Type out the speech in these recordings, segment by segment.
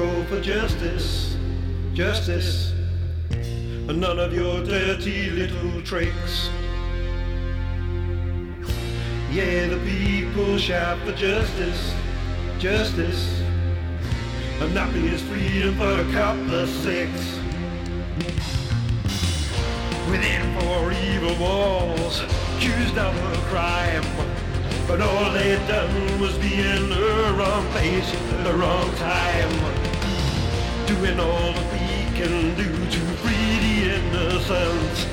call for justice, justice, and none of your dirty little tricks. Yeah, the people shout for justice, justice, and nothing is freedom for a couple of six. Within four evil walls, accused of a crime. But all they'd done was be in the wrong place at the wrong time. Doing all that we can do to free the innocent.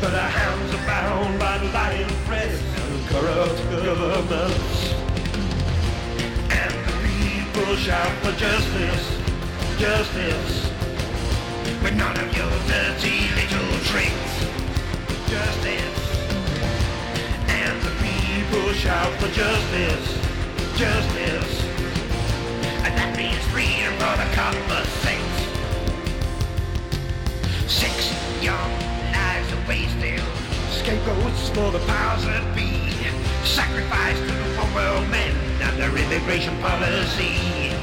But our hands are bound by the lying press and corrupt governments. And the people shout for justice, justice. But none of your dirty little tricks. Justice. And the people shout for justice, justice. And that means freedom for the couple Scapegoats for the powers that be. Sacrifice to the one world men under immigration policy.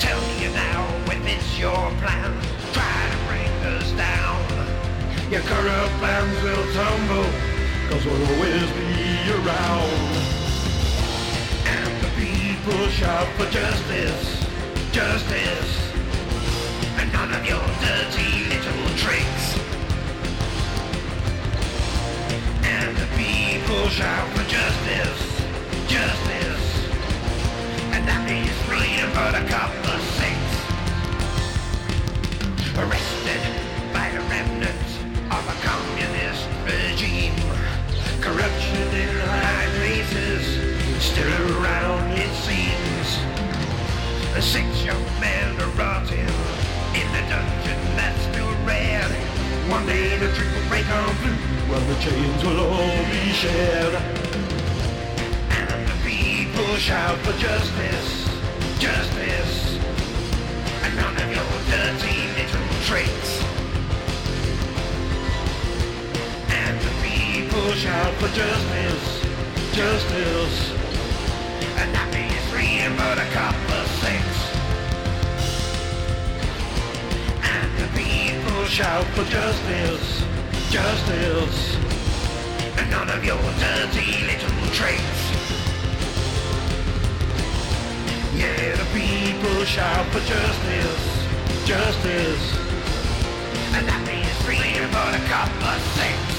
Tell me now if it's your plan. Try to bring us down. Your corrupt plans will tumble, cause we'll always be around. And the people shout for justice, justice. People shout for justice, justice. And that means freedom for the couple of saints. Arrested by the remnants The trick will break on through, when the chains will all be shed. And the people shout for justice, justice. And none of your dirty little tricks. And the people shout for justice, justice. Shout for justice, justice. And none of your dirty little tricks. Yeah, the people shout for justice, justice. And that means freedom for the couple of six.